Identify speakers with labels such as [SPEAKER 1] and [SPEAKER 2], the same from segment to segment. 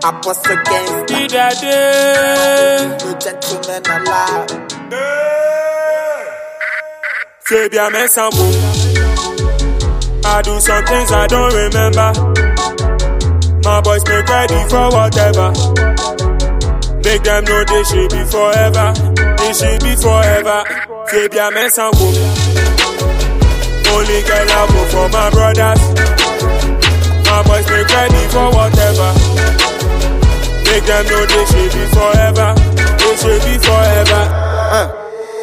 [SPEAKER 1] Gangster,
[SPEAKER 2] Did that day.
[SPEAKER 1] no gentleman alive.
[SPEAKER 2] Fabian Messambo. I do some things I don't remember. My boys make ready for whatever. Make them know this should be forever. This should be forever. Fabian Messambo. Only girl I vote for my brothers. My boys make ready for whatever. Make them know they should be forever. They should be forever.
[SPEAKER 1] Uh.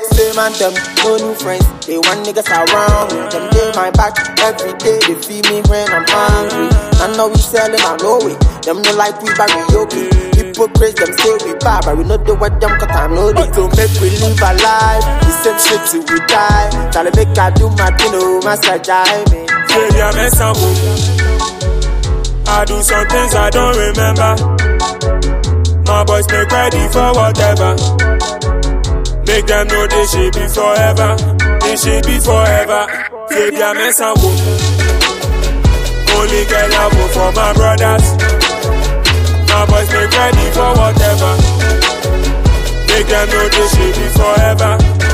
[SPEAKER 1] Same and them, no new friends. They want niggas around. Them day my back every day. They feed me when I'm hungry. I know we selling, I know it. Them no like we karaoke. Hypocrites, them say we bad, but we know the what them cause I it. To make we live a life, the same shit till we die. To make I do my thing, oh, my side, me.
[SPEAKER 2] Fabian Messambo. I do some things I don't remember. My boys make ready for whatever. Make them know this should be forever. This should be forever. Fabian Messambo. Only girl I vote for my brothers. My boys make ready for whatever. Make them know they should be forever.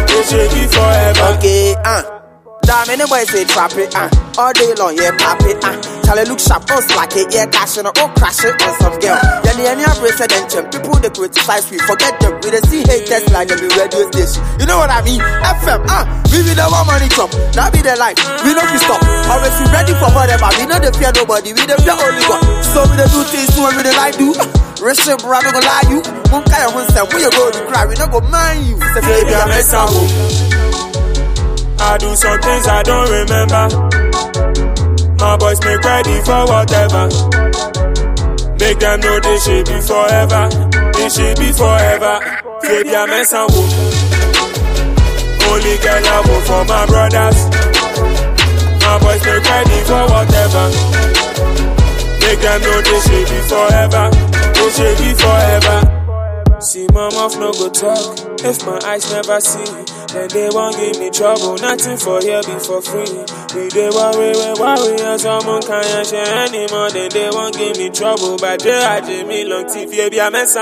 [SPEAKER 1] Damn, any say trap it, uh. All day long, yeah, pop it, uh. Charlie look sharp, us like it, yeah, cash it, oh, crash it on some girl. Then the any president, people they criticize, we forget them. We they see haters like the radio station. You know what I mean? FM, uh. We be the one money chop, now be the life. We know we stop. Always we ready for whatever. We know they fear nobody, we the fear only God. So we they do things what we they like do. And bro, we gonna lie you. One of one step, when you go to cry, we not go mind you. Baby, I'm a.
[SPEAKER 2] I do some things I don't remember. My boys make ready for whatever. Make them know this should be forever. This should be forever. Baby, I Fabian Messambo. Only girl I vote for my brothers. My boys make ready for whatever. Make them know they should be forever. They should be forever. See, my mouth no go talk. If my eyes never see, then they won't give me trouble. Nothing for here be for free. We they worry, we worry, and someone can't share anymore. Then they won't give me trouble. But they had me long yeah, be a mess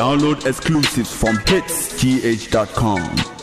[SPEAKER 3] Download exclusives from hitsgh.com.